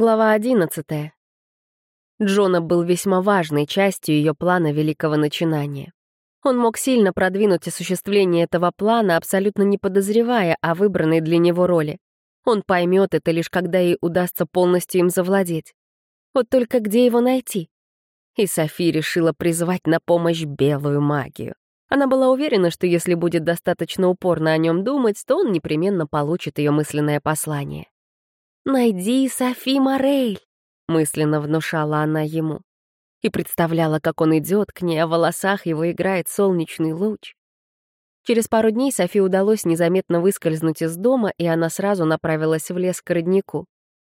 Глава одиннадцатая. Джона был весьма важной частью ее плана великого начинания. Он мог сильно продвинуть осуществление этого плана, абсолютно не подозревая о выбранной для него роли. Он поймет это лишь когда ей удастся полностью им завладеть. Вот только где его найти? И Софи решила призвать на помощь белую магию. Она была уверена, что если будет достаточно упорно о нем думать, то он непременно получит ее мысленное послание. «Найди Софи Морель», — мысленно внушала она ему. И представляла, как он идет к ней, а в волосах его играет солнечный луч. Через пару дней Софи удалось незаметно выскользнуть из дома, и она сразу направилась в лес к роднику.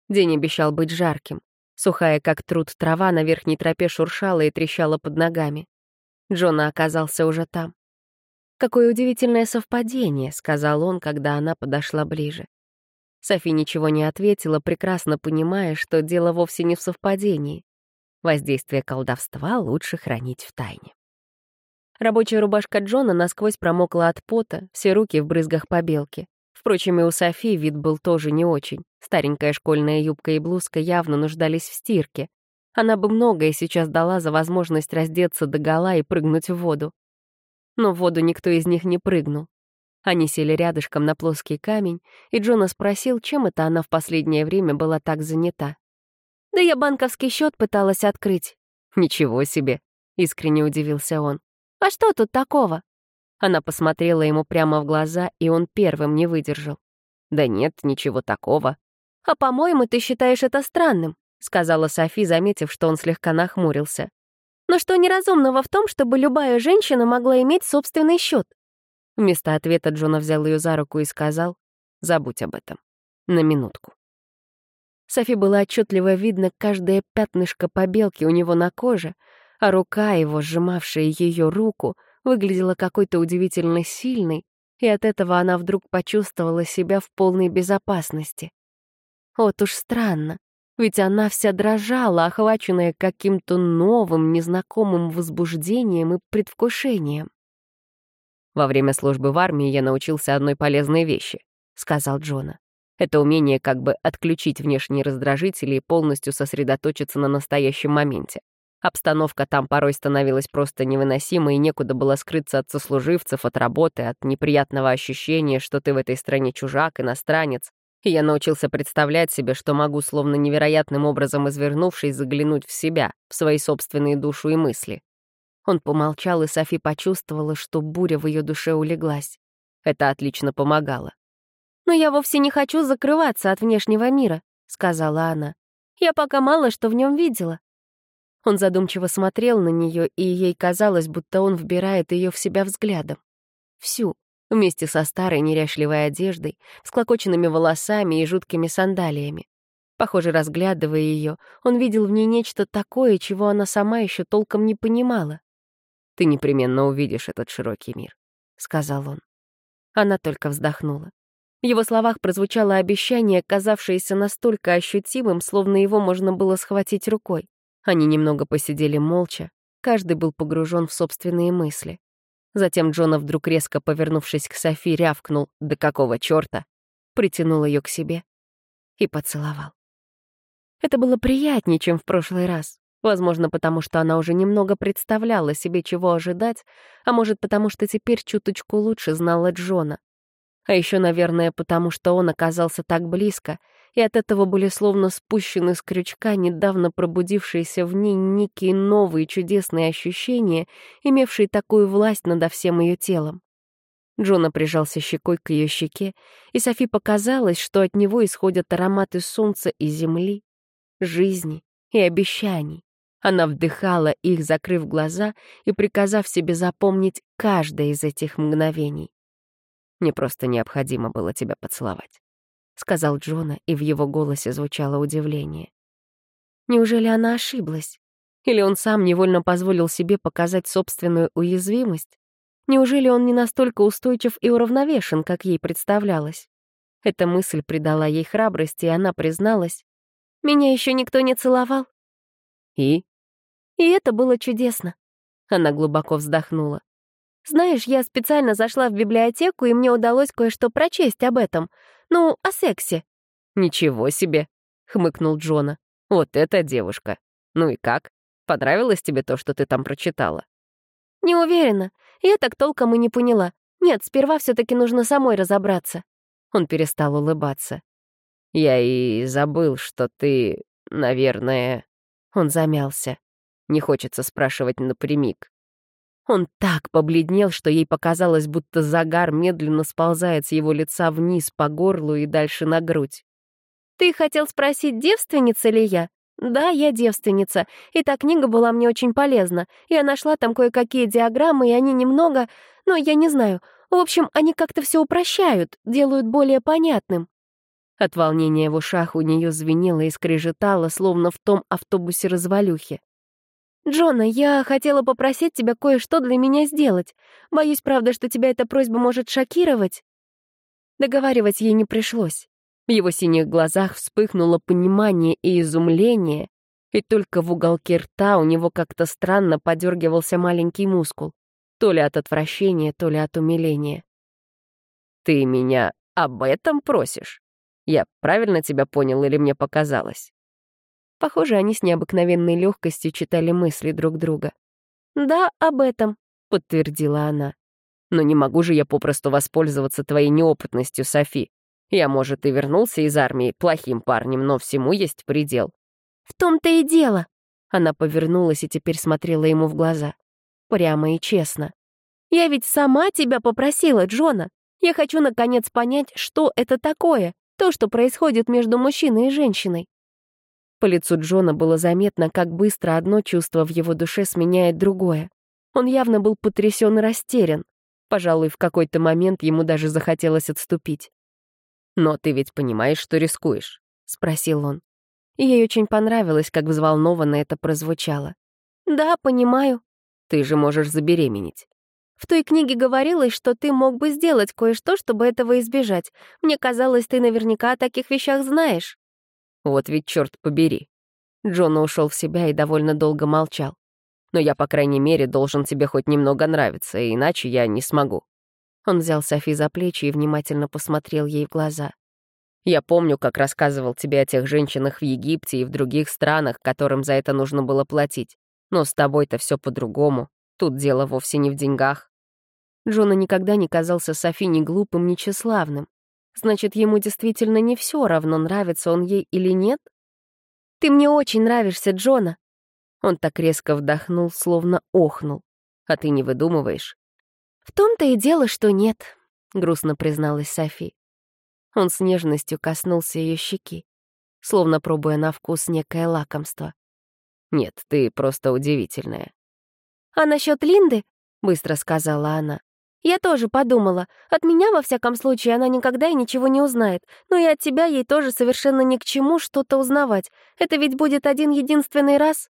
День обещал быть жарким. Сухая, как труд, трава на верхней тропе шуршала и трещала под ногами. Джона оказался уже там. «Какое удивительное совпадение», — сказал он, когда она подошла ближе. Софи ничего не ответила, прекрасно понимая, что дело вовсе не в совпадении. Воздействие колдовства лучше хранить в тайне. Рабочая рубашка Джона насквозь промокла от пота, все руки в брызгах побелки. Впрочем, и у Софи вид был тоже не очень. Старенькая школьная юбка и блузка явно нуждались в стирке. Она бы многое сейчас дала за возможность раздеться до гола и прыгнуть в воду. Но в воду никто из них не прыгнул. Они сели рядышком на плоский камень, и Джона спросил, чем это она в последнее время была так занята. «Да я банковский счет пыталась открыть». «Ничего себе!» — искренне удивился он. «А что тут такого?» Она посмотрела ему прямо в глаза, и он первым не выдержал. «Да нет, ничего такого». «А, по-моему, ты считаешь это странным», — сказала Софи, заметив, что он слегка нахмурился. «Но что неразумного в том, чтобы любая женщина могла иметь собственный счет? Вместо ответа Джона взял ее за руку и сказал, «Забудь об этом. На минутку». Софи было отчетливо видно каждое пятнышко побелки у него на коже, а рука его, сжимавшая ее руку, выглядела какой-то удивительно сильной, и от этого она вдруг почувствовала себя в полной безопасности. Вот уж странно, ведь она вся дрожала, охваченная каким-то новым, незнакомым возбуждением и предвкушением. «Во время службы в армии я научился одной полезной вещи», — сказал Джона. «Это умение как бы отключить внешние раздражители и полностью сосредоточиться на настоящем моменте. Обстановка там порой становилась просто невыносимой, и некуда было скрыться от сослуживцев, от работы, от неприятного ощущения, что ты в этой стране чужак, иностранец. И я научился представлять себе, что могу, словно невероятным образом извернувшись, заглянуть в себя, в свои собственные душу и мысли. Он помолчал, и Софи почувствовала, что буря в ее душе улеглась. Это отлично помогало. «Но я вовсе не хочу закрываться от внешнего мира», — сказала она. «Я пока мало что в нем видела». Он задумчиво смотрел на нее, и ей казалось, будто он вбирает ее в себя взглядом. Всю, вместе со старой неряшливой одеждой, с клокоченными волосами и жуткими сандалиями. Похоже, разглядывая ее, он видел в ней нечто такое, чего она сама еще толком не понимала. «Ты непременно увидишь этот широкий мир», — сказал он. Она только вздохнула. В его словах прозвучало обещание, казавшееся настолько ощутимым, словно его можно было схватить рукой. Они немного посидели молча, каждый был погружен в собственные мысли. Затем Джона вдруг резко повернувшись к Софи, рявкнул «Да какого чёрта?» притянул ее к себе и поцеловал. Это было приятнее, чем в прошлый раз. Возможно, потому что она уже немного представляла себе, чего ожидать, а может, потому что теперь чуточку лучше знала Джона. А еще, наверное, потому что он оказался так близко, и от этого были словно спущены с крючка недавно пробудившиеся в ней некие новые чудесные ощущения, имевшие такую власть над всем ее телом. Джона прижался щекой к ее щеке, и Софи показалось, что от него исходят ароматы солнца и земли, жизни и обещаний. Она вдыхала их, закрыв глаза и приказав себе запомнить каждое из этих мгновений. «Мне просто необходимо было тебя поцеловать», — сказал Джона, и в его голосе звучало удивление. Неужели она ошиблась? Или он сам невольно позволил себе показать собственную уязвимость? Неужели он не настолько устойчив и уравновешен, как ей представлялось? Эта мысль придала ей храбрости, и она призналась. «Меня еще никто не целовал». «И?» И это было чудесно. Она глубоко вздохнула. Знаешь, я специально зашла в библиотеку, и мне удалось кое-что прочесть об этом. Ну, о сексе. Ничего себе. хмыкнул Джона. «Вот эта девушка. Ну и как? Понравилось тебе то, что ты там прочитала?» «Не уверена. Я так толком и не поняла. Нет, сперва все таки нужно самой разобраться». Он перестал улыбаться. «Я и забыл, что ты, наверное...» Он замялся. Не хочется спрашивать напрямик. Он так побледнел, что ей показалось, будто загар медленно сползает с его лица вниз по горлу и дальше на грудь. «Ты хотел спросить, девственница ли я?» «Да, я девственница, и та книга была мне очень полезна. Я нашла там кое-какие диаграммы, и они немного... Ну, я не знаю. В общем, они как-то все упрощают, делают более понятным». От волнения в ушах у нее звенело и скрежетало, словно в том автобусе-развалюхе. «Джона, я хотела попросить тебя кое-что для меня сделать. Боюсь, правда, что тебя эта просьба может шокировать». Договаривать ей не пришлось. В его синих глазах вспыхнуло понимание и изумление, и только в уголке рта у него как-то странно подергивался маленький мускул, то ли от отвращения, то ли от умиления. «Ты меня об этом просишь? Я правильно тебя понял или мне показалось?» Похоже, они с необыкновенной легкостью читали мысли друг друга. «Да, об этом», — подтвердила она. «Но не могу же я попросту воспользоваться твоей неопытностью, Софи. Я, может, и вернулся из армии плохим парнем, но всему есть предел». «В том-то и дело». Она повернулась и теперь смотрела ему в глаза. Прямо и честно. «Я ведь сама тебя попросила, Джона. Я хочу, наконец, понять, что это такое, то, что происходит между мужчиной и женщиной. По лицу Джона было заметно, как быстро одно чувство в его душе сменяет другое. Он явно был потрясен и растерян. Пожалуй, в какой-то момент ему даже захотелось отступить. «Но ты ведь понимаешь, что рискуешь?» — спросил он. И ей очень понравилось, как взволнованно это прозвучало. «Да, понимаю». «Ты же можешь забеременеть». В той книге говорилось, что ты мог бы сделать кое-что, чтобы этого избежать. Мне казалось, ты наверняка о таких вещах знаешь. Вот ведь черт побери. Джона ушел в себя и довольно долго молчал. Но я, по крайней мере, должен тебе хоть немного нравиться, иначе я не смогу. Он взял Софи за плечи и внимательно посмотрел ей в глаза. Я помню, как рассказывал тебе о тех женщинах в Египте и в других странах, которым за это нужно было платить. Но с тобой-то все по-другому. Тут дело вовсе не в деньгах. Джона никогда не казался Софи ни глупым, ни тщеславным. Значит, ему действительно не все равно, нравится он ей или нет? «Ты мне очень нравишься, Джона!» Он так резко вдохнул, словно охнул. «А ты не выдумываешь?» «В том-то и дело, что нет», — грустно призналась Софи. Он с нежностью коснулся ее щеки, словно пробуя на вкус некое лакомство. «Нет, ты просто удивительная». «А насчет Линды?» — быстро сказала она. Я тоже подумала. От меня, во всяком случае, она никогда и ничего не узнает. Но и от тебя ей тоже совершенно ни к чему что-то узнавать. Это ведь будет один единственный раз.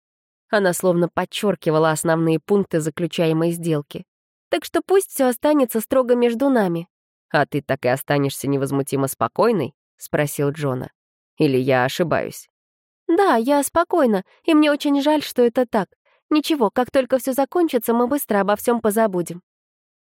Она словно подчеркивала основные пункты заключаемой сделки. Так что пусть все останется строго между нами. «А ты так и останешься невозмутимо спокойной?» — спросил Джона. «Или я ошибаюсь?» «Да, я спокойна, и мне очень жаль, что это так. Ничего, как только все закончится, мы быстро обо всем позабудем».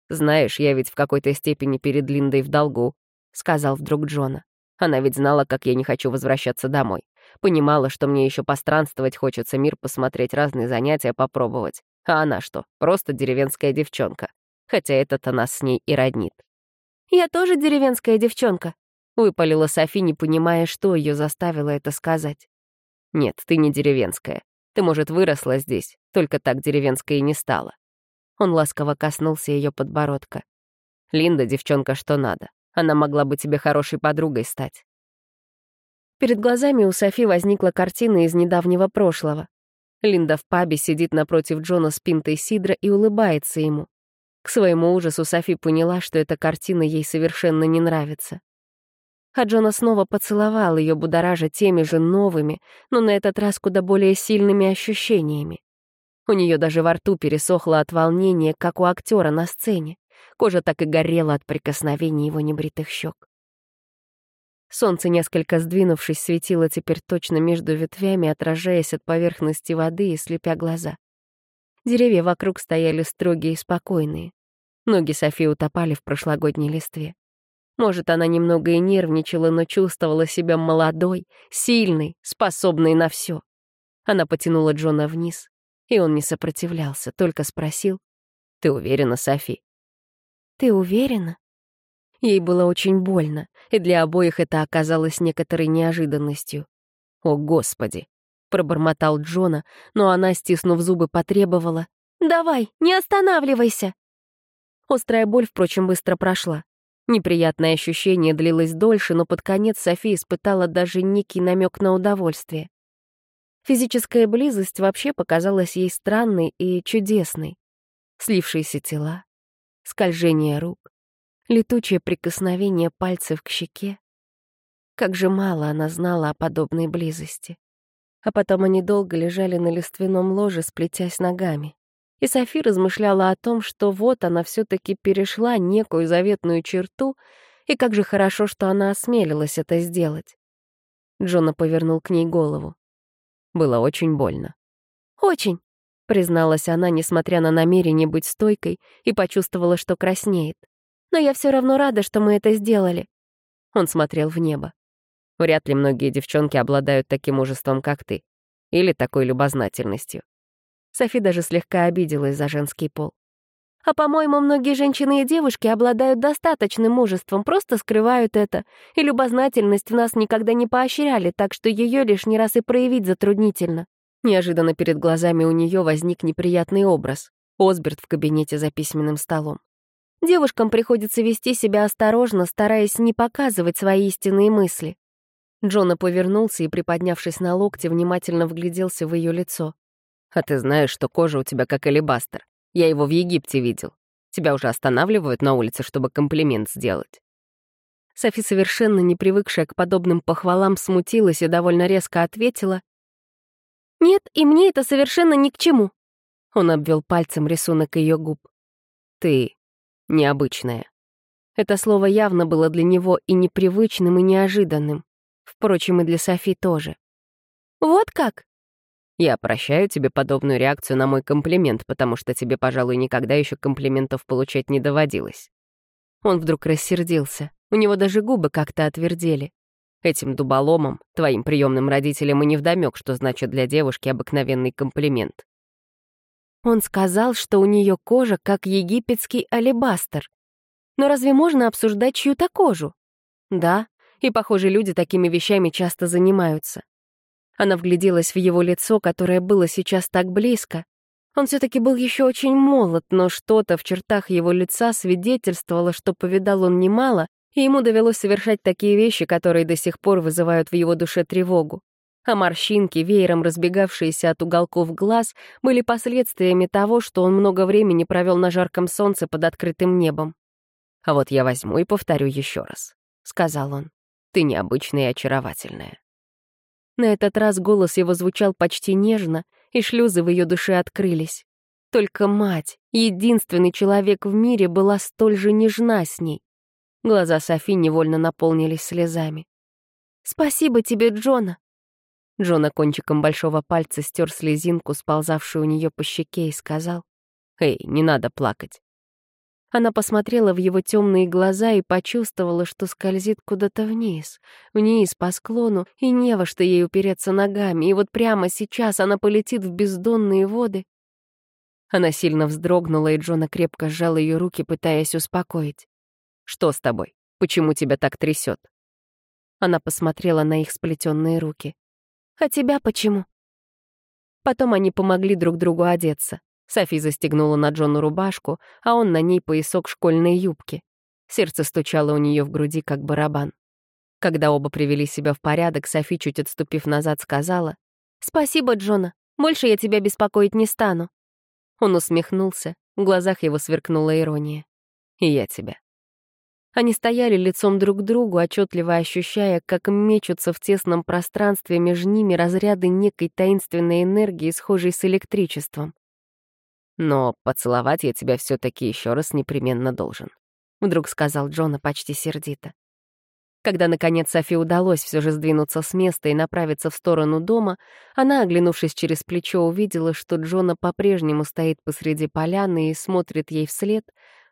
«Знаешь, я ведь в какой-то степени перед Линдой в долгу», — сказал вдруг Джона. Она ведь знала, как я не хочу возвращаться домой. Понимала, что мне еще постранствовать хочется, мир посмотреть, разные занятия попробовать. А она что, просто деревенская девчонка. Хотя этот-то нас с ней и роднит. «Я тоже деревенская девчонка», — выпалила Софи, не понимая, что ее заставило это сказать. «Нет, ты не деревенская. Ты, может, выросла здесь, только так деревенской и не стала. Он ласково коснулся ее подбородка. «Линда — девчонка что надо. Она могла бы тебе хорошей подругой стать». Перед глазами у Софи возникла картина из недавнего прошлого. Линда в пабе сидит напротив Джона с пинтой сидра и улыбается ему. К своему ужасу Софи поняла, что эта картина ей совершенно не нравится. А Джона снова поцеловал ее, будоража теми же новыми, но на этот раз куда более сильными ощущениями. У нее даже во рту пересохло от волнения, как у актера на сцене. Кожа так и горела от прикосновений его небритых щек. Солнце, несколько сдвинувшись, светило теперь точно между ветвями, отражаясь от поверхности воды и слепя глаза. Деревья вокруг стояли строгие и спокойные. Ноги Софии утопали в прошлогодней листве. Может, она немного и нервничала, но чувствовала себя молодой, сильной, способной на все. Она потянула Джона вниз, и он не сопротивлялся, только спросил. «Ты уверена, Софи?» «Ты уверена?» Ей было очень больно, и для обоих это оказалось некоторой неожиданностью. «О, Господи!» — пробормотал Джона, но она, стиснув зубы, потребовала. «Давай, не останавливайся!» Острая боль, впрочем, быстро прошла. Неприятное ощущение длилось дольше, но под конец София испытала даже некий намек на удовольствие. Физическая близость вообще показалась ей странной и чудесной. Слившиеся тела, скольжение рук, летучее прикосновение пальцев к щеке. Как же мало она знала о подобной близости. А потом они долго лежали на лиственном ложе, сплетясь ногами. И Софи размышляла о том, что вот она все-таки перешла некую заветную черту, и как же хорошо, что она осмелилась это сделать. Джона повернул к ней голову. Было очень больно. «Очень», — призналась она, несмотря на намерение быть стойкой, и почувствовала, что краснеет. «Но я все равно рада, что мы это сделали». Он смотрел в небо. Вряд ли многие девчонки обладают таким мужеством, как ты. Или такой любознательностью. Софи даже слегка обиделась за женский пол. А, по-моему, многие женщины и девушки обладают достаточным мужеством, просто скрывают это. И любознательность в нас никогда не поощряли, так что ее лишний раз и проявить затруднительно. Неожиданно перед глазами у нее возник неприятный образ. Осберт в кабинете за письменным столом. Девушкам приходится вести себя осторожно, стараясь не показывать свои истинные мысли. Джона повернулся и, приподнявшись на локте, внимательно вгляделся в ее лицо. А ты знаешь, что кожа у тебя как алебастер. Я его в Египте видел. Тебя уже останавливают на улице, чтобы комплимент сделать». Софи, совершенно не привыкшая к подобным похвалам, смутилась и довольно резко ответила. «Нет, и мне это совершенно ни к чему». Он обвел пальцем рисунок ее губ. «Ты необычная». Это слово явно было для него и непривычным, и неожиданным. Впрочем, и для Софи тоже. «Вот как?» Я прощаю тебе подобную реакцию на мой комплимент, потому что тебе, пожалуй, никогда еще комплиментов получать не доводилось». Он вдруг рассердился. У него даже губы как-то отвердели. Этим дуболомом, твоим приемным родителям и невдомёк, что значит для девушки обыкновенный комплимент. Он сказал, что у нее кожа как египетский алебастер. Но разве можно обсуждать чью-то кожу? Да, и, похоже, люди такими вещами часто занимаются. Она вгляделась в его лицо, которое было сейчас так близко. Он все-таки был еще очень молод, но что-то в чертах его лица свидетельствовало, что повидал он немало, и ему довелось совершать такие вещи, которые до сих пор вызывают в его душе тревогу. А морщинки, веером разбегавшиеся от уголков глаз, были последствиями того, что он много времени провел на жарком солнце под открытым небом. «А вот я возьму и повторю еще раз», — сказал он. «Ты необычная и очаровательная. На этот раз голос его звучал почти нежно, и шлюзы в ее душе открылись. Только мать, единственный человек в мире, была столь же нежна с ней. Глаза Софи невольно наполнились слезами. «Спасибо тебе, Джона!» Джона кончиком большого пальца стер слезинку, сползавшую у нее по щеке, и сказал, «Эй, не надо плакать. Она посмотрела в его темные глаза и почувствовала, что скользит куда-то вниз, вниз по склону, и не во что ей упереться ногами, и вот прямо сейчас она полетит в бездонные воды. Она сильно вздрогнула, и Джона крепко сжал ее руки, пытаясь успокоить. «Что с тобой? Почему тебя так трясет? Она посмотрела на их сплетенные руки. «А тебя почему?» Потом они помогли друг другу одеться. Софи застегнула на Джону рубашку, а он на ней поясок школьной юбки. Сердце стучало у нее в груди, как барабан. Когда оба привели себя в порядок, Софи, чуть отступив назад, сказала, «Спасибо, Джона. Больше я тебя беспокоить не стану». Он усмехнулся, в глазах его сверкнула ирония. «И я тебя». Они стояли лицом друг к другу, отчетливо ощущая, как мечутся в тесном пространстве между ними разряды некой таинственной энергии, схожей с электричеством. Но поцеловать я тебя все таки еще раз непременно должен», — вдруг сказал Джона почти сердито. Когда, наконец, Софи удалось все же сдвинуться с места и направиться в сторону дома, она, оглянувшись через плечо, увидела, что Джона по-прежнему стоит посреди поляны и смотрит ей вслед,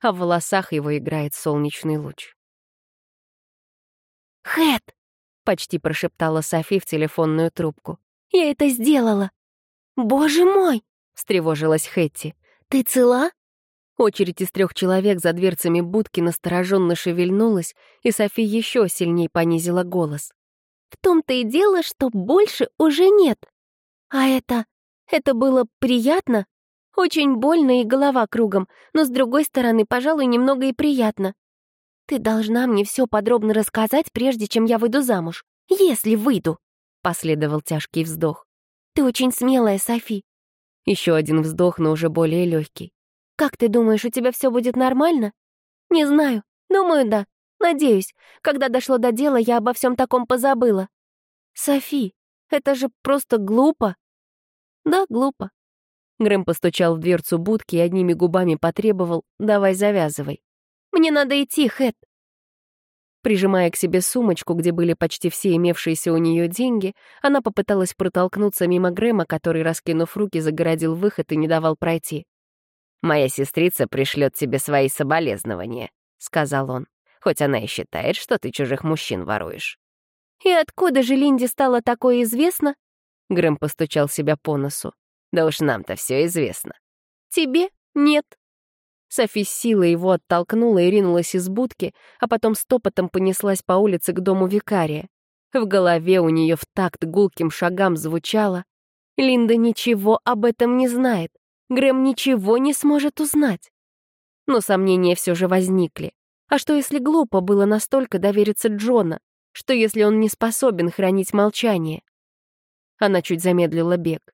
а в волосах его играет солнечный луч. «Хэт!» — почти прошептала Софи в телефонную трубку. «Я это сделала!» «Боже мой!» — встревожилась Хэтти. «Ты цела?» Очередь из трех человек за дверцами будки настороженно шевельнулась, и Софи еще сильнее понизила голос. «В том-то и дело, что больше уже нет. А это... это было приятно? Очень больно и голова кругом, но, с другой стороны, пожалуй, немного и приятно. Ты должна мне все подробно рассказать, прежде чем я выйду замуж. Если выйду!» Последовал тяжкий вздох. «Ты очень смелая, Софи». Еще один вздох, но уже более легкий. «Как ты думаешь, у тебя все будет нормально?» «Не знаю. Думаю, да. Надеюсь. Когда дошло до дела, я обо всем таком позабыла». «Софи, это же просто глупо». «Да, глупо». Грэм постучал в дверцу будки и одними губами потребовал «давай завязывай». «Мне надо идти, Хэт». Прижимая к себе сумочку, где были почти все имевшиеся у нее деньги, она попыталась протолкнуться мимо Грэма, который, раскинув руки, загородил выход и не давал пройти. «Моя сестрица пришлет тебе свои соболезнования», — сказал он, «хоть она и считает, что ты чужих мужчин воруешь». «И откуда же Линде стало такое известно?» Грэм постучал себя по носу. «Да уж нам-то все известно». «Тебе? Нет». Софи силой его оттолкнула и ринулась из будки, а потом стопотом понеслась по улице к дому викария. В голове у нее в такт гулким шагам звучало «Линда ничего об этом не знает. Грэм ничего не сможет узнать. Но сомнения все же возникли. А что, если глупо было настолько довериться Джона? Что, если он не способен хранить молчание? Она чуть замедлила бег.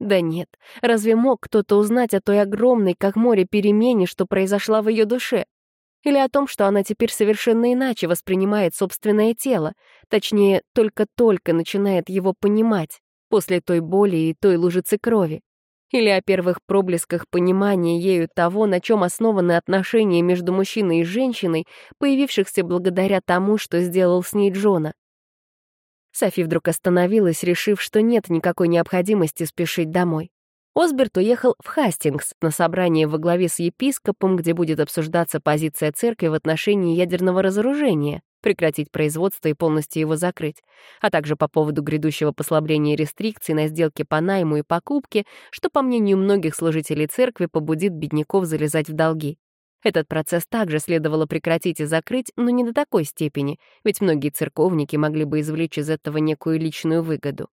Да нет, разве мог кто-то узнать о той огромной, как море, перемене, что произошла в ее душе? Или о том, что она теперь совершенно иначе воспринимает собственное тело, точнее, только-только начинает его понимать, после той боли и той лужицы крови? или о первых проблесках понимания ею того, на чем основаны отношения между мужчиной и женщиной, появившихся благодаря тому, что сделал с ней Джона. Софи вдруг остановилась, решив, что нет никакой необходимости спешить домой. Осберт уехал в Хастингс на собрание во главе с епископом, где будет обсуждаться позиция церкви в отношении ядерного разоружения, прекратить производство и полностью его закрыть, а также по поводу грядущего послабления рестрикций на сделки по найму и покупке, что, по мнению многих служителей церкви, побудит бедняков залезать в долги. Этот процесс также следовало прекратить и закрыть, но не до такой степени, ведь многие церковники могли бы извлечь из этого некую личную выгоду.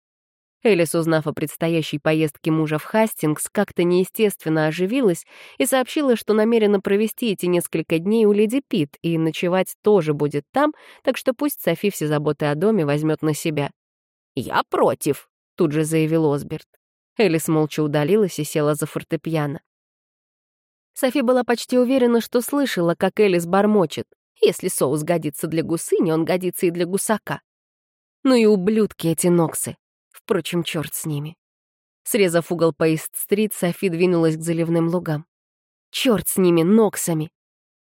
Элис, узнав о предстоящей поездке мужа в Хастингс, как-то неестественно оживилась и сообщила, что намерена провести эти несколько дней у леди Пит и ночевать тоже будет там, так что пусть Софи все заботы о доме возьмет на себя. «Я против», — тут же заявил Осберт. Элис молча удалилась и села за фортепиано. Софи была почти уверена, что слышала, как Элис бормочет. Если соус годится для гусыни, он годится и для гусака. Ну и ублюдки эти ноксы. Впрочем, черт с ними. Срезав угол по Ист-стрит, Софи двинулась к заливным лугам. Черт с ними, ноксами!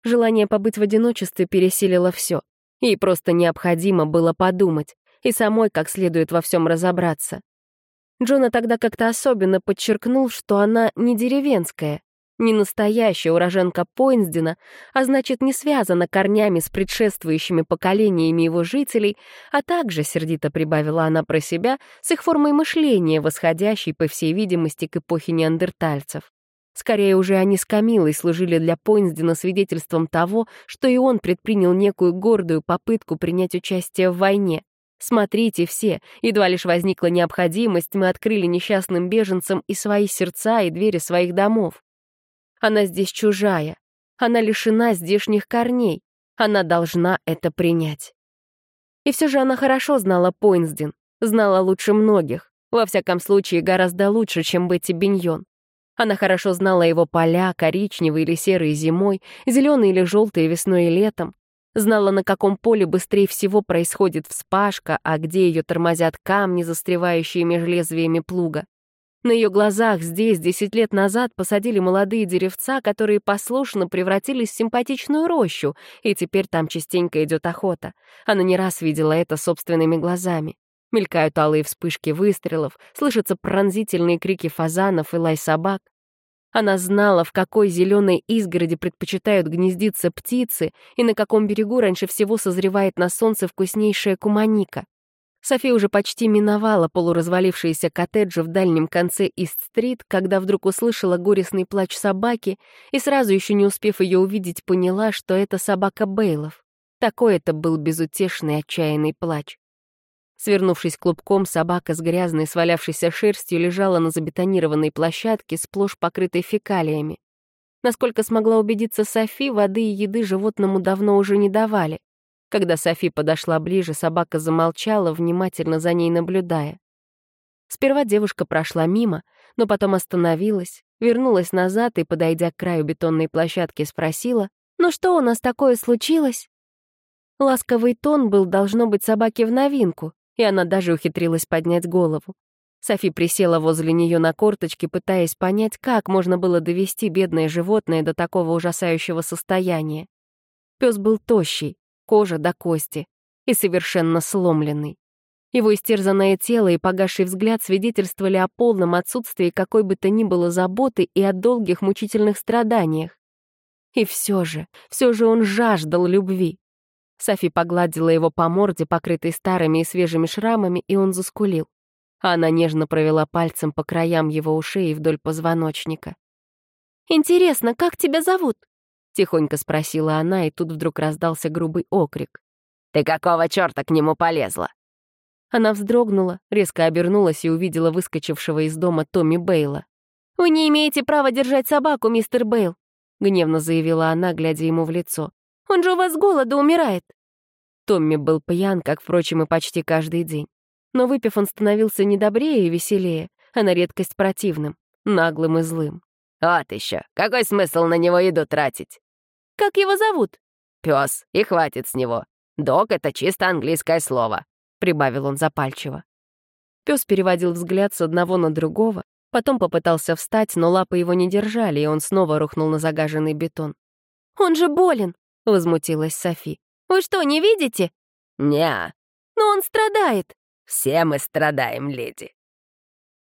Желание побыть в одиночестве пересилило все. Ей просто необходимо было подумать и самой как следует во всем разобраться. Джона тогда как-то особенно подчеркнул, что она не деревенская, не настоящая уроженка Пойнсдена, а значит, не связана корнями с предшествующими поколениями его жителей, а также, сердито прибавила она про себя, с их формой мышления, восходящей, по всей видимости, к эпохе неандертальцев. Скорее уже они с Камилой служили для Пойнсдена свидетельством того, что и он предпринял некую гордую попытку принять участие в войне. Смотрите все, едва лишь возникла необходимость, мы открыли несчастным беженцам и свои сердца, и двери своих домов. Она здесь чужая. Она лишена здешних корней. Она должна это принять. И все же она хорошо знала Пойнсден, знала лучше многих, во всяком случае гораздо лучше, чем Бетти Биньон. Она хорошо знала его поля, коричневые или серые зимой, зеленые или желтые весной и летом. Знала, на каком поле быстрее всего происходит вспашка, а где ее тормозят камни, застревающие между лезвиями плуга. На ее глазах здесь десять лет назад посадили молодые деревца, которые послушно превратились в симпатичную рощу, и теперь там частенько идет охота. Она не раз видела это собственными глазами. Мелькают алые вспышки выстрелов, слышатся пронзительные крики фазанов и лай собак. Она знала, в какой зеленой изгороди предпочитают гнездиться птицы и на каком берегу раньше всего созревает на солнце вкуснейшая куманика. София уже почти миновала полуразвалившиеся коттеджи в дальнем конце Ист-стрит, когда вдруг услышала горестный плач собаки и сразу еще не успев ее увидеть, поняла, что это собака Бейлов. Такой это был безутешный отчаянный плач. Свернувшись клубком, собака с грязной свалявшейся шерстью лежала на забетонированной площадке, сплошь покрытой фекалиями. Насколько смогла убедиться Софи, воды и еды животному давно уже не давали. Когда Софи подошла ближе, собака замолчала, внимательно за ней наблюдая. Сперва девушка прошла мимо, но потом остановилась, вернулась назад и, подойдя к краю бетонной площадки, спросила, «Ну что у нас такое случилось?» Ласковый тон был, должно быть, собаке в новинку, и она даже ухитрилась поднять голову. Софи присела возле нее на корточки, пытаясь понять, как можно было довести бедное животное до такого ужасающего состояния. Пес был тощий, кожа до кости, и совершенно сломленный. Его истерзанное тело и погасший взгляд свидетельствовали о полном отсутствии какой бы то ни было заботы и о долгих мучительных страданиях. И все же, все же он жаждал любви. Софи погладила его по морде, покрытой старыми и свежими шрамами, и он заскулил. Она нежно провела пальцем по краям его ушей и вдоль позвоночника. «Интересно, как тебя зовут?» Тихонько спросила она, и тут вдруг раздался грубый окрик. «Ты какого черта к нему полезла?» Она вздрогнула, резко обернулась и увидела выскочившего из дома Томми Бейла. «Вы не имеете права держать собаку, мистер Бейл», — гневно заявила она, глядя ему в лицо. «Он же у вас с голода умирает». Томми был пьян, как, впрочем, и почти каждый день. Но выпив, он становился не добрее и веселее, а на редкость противным, наглым и злым. «Вот еще! Какой смысл на него еду тратить?» Как его зовут?» «Пес, и хватит с него. Дог — это чисто английское слово», — прибавил он запальчиво. Пес переводил взгляд с одного на другого, потом попытался встать, но лапы его не держали, и он снова рухнул на загаженный бетон. «Он же болен!» — возмутилась Софи. «Вы что, не видите?» «Не-а». «Но он страдает!» «Все мы страдаем, леди!»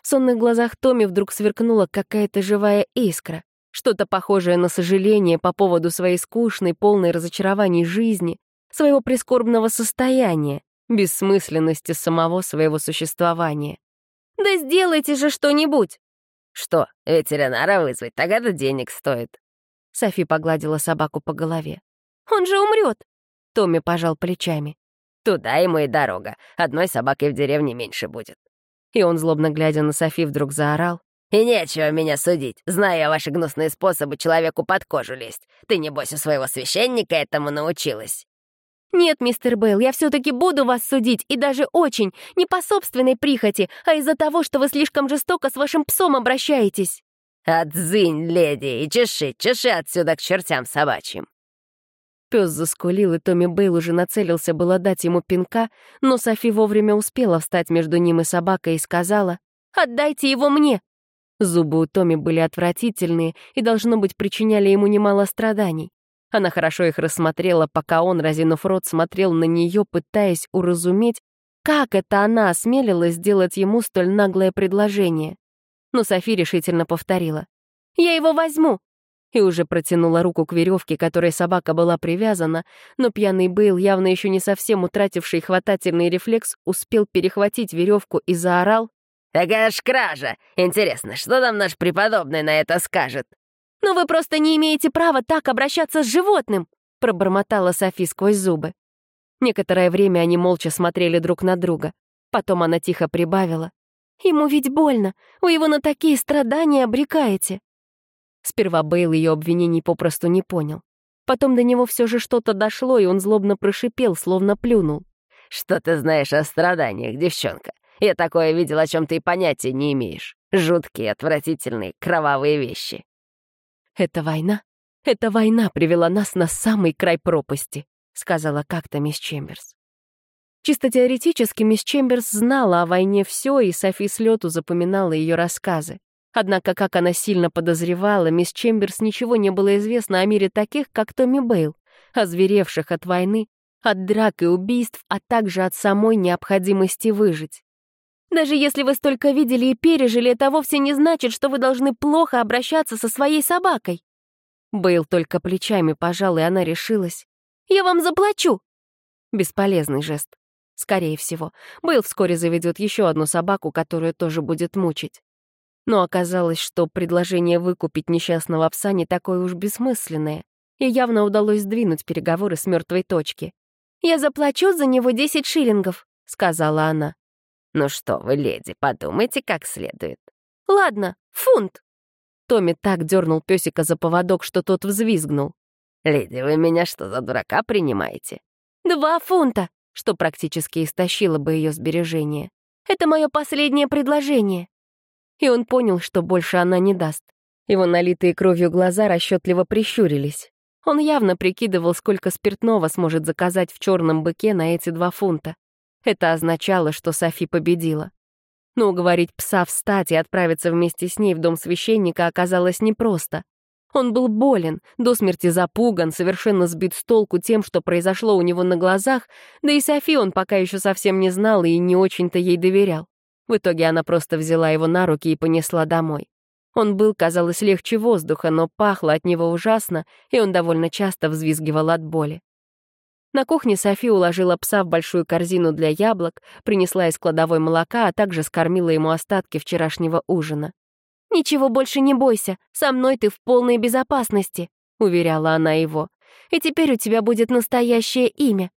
В сонных глазах Томи вдруг сверкнула какая-то живая искра. Что-то похожее на сожаление по поводу своей скучной, полной разочарований жизни, своего прискорбного состояния, бессмысленности самого своего существования. «Да сделайте же что-нибудь!» «Что, ветеринара вызвать? Так это денег стоит!» Софи погладила собаку по голове. «Он же умрет!» Томми пожал плечами. «Туда ему и дорога. Одной собакой в деревне меньше будет». И он, злобно глядя на Софи, вдруг заорал. И нечего меня судить, зная ваши гнусные способы человеку под кожу лезть. Ты, небось, у своего священника этому научилась». «Нет, мистер Бейл, я все-таки буду вас судить, и даже очень, не по собственной прихоти, а из-за того, что вы слишком жестоко с вашим псом обращаетесь». «Отзынь, леди, и чеши, чеши отсюда к чертям собачьим». Пес заскулил, и Томми Бейл уже нацелился было дать ему пинка, но Софи вовремя успела встать между ним и собакой и сказала, «Отдайте его мне!» Зубы у Томи были отвратительные и, должно быть, причиняли ему немало страданий. Она хорошо их рассмотрела, пока он, разинув рот, смотрел на нее, пытаясь уразуметь, как это она осмелилась сделать ему столь наглое предложение. Но Софи решительно повторила. «Я его возьму!» И уже протянула руку к веревке, которой собака была привязана, но пьяный Бейл, явно еще не совсем утративший хватательный рефлекс, успел перехватить веревку и заорал «Такая ж кража! Интересно, что там наш преподобный на это скажет?» «Но вы просто не имеете права так обращаться с животным!» пробормотала Софи сквозь зубы. Некоторое время они молча смотрели друг на друга. Потом она тихо прибавила. «Ему ведь больно. Вы его на такие страдания обрекаете». Сперва Бейл ее обвинений попросту не понял. Потом до него все же что-то дошло, и он злобно прошипел, словно плюнул. «Что ты знаешь о страданиях, девчонка? Я такое видел, о чем ты и понятия не имеешь. Жуткие, отвратительные, кровавые вещи. «Это война? Эта война привела нас на самый край пропасти», — сказала как-то мисс Чемберс. Чисто теоретически мисс Чемберс знала о войне все, и Софи с лету запоминала ее рассказы. Однако, как она сильно подозревала, мисс Чемберс ничего не было известно о мире таких, как Томми Бейл, озверевших от войны, от драк и убийств, а также от самой необходимости выжить. Даже если вы столько видели и пережили, это вовсе не значит, что вы должны плохо обращаться со своей собакой. Бейл только плечами пожал, и она решилась. «Я вам заплачу!» Бесполезный жест. Скорее всего, Бейл вскоре заведет еще одну собаку, которую тоже будет мучить. Но оказалось, что предложение выкупить несчастного пса не такое уж бессмысленное, и явно удалось сдвинуть переговоры с мертвой точки. «Я заплачу за него 10 шиллингов», — сказала она. «Ну что вы, леди, подумайте как следует». «Ладно, фунт». Томми так дернул песика за поводок, что тот взвизгнул. «Леди, вы меня что, за дурака принимаете?» «Два фунта», что практически истощило бы ее сбережения. «Это мое последнее предложение». И он понял, что больше она не даст. Его налитые кровью глаза расчетливо прищурились. Он явно прикидывал, сколько спиртного сможет заказать в черном быке на эти два фунта. Это означало, что Софи победила. Но уговорить пса встать и отправиться вместе с ней в дом священника оказалось непросто. Он был болен, до смерти запуган, совершенно сбит с толку тем, что произошло у него на глазах, да и Софи он пока еще совсем не знал и не очень-то ей доверял. В итоге она просто взяла его на руки и понесла домой. Он был, казалось, легче воздуха, но пахло от него ужасно, и он довольно часто взвизгивал от боли. На кухне Софи уложила пса в большую корзину для яблок, принесла из кладовой молока, а также скормила ему остатки вчерашнего ужина. «Ничего больше не бойся, со мной ты в полной безопасности», — уверяла она его. «И теперь у тебя будет настоящее имя».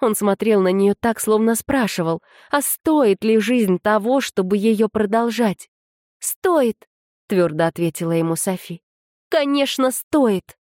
Он смотрел на нее так, словно спрашивал, а стоит ли жизнь того, чтобы ее продолжать? «Стоит», — твердо ответила ему Софи. «Конечно, стоит».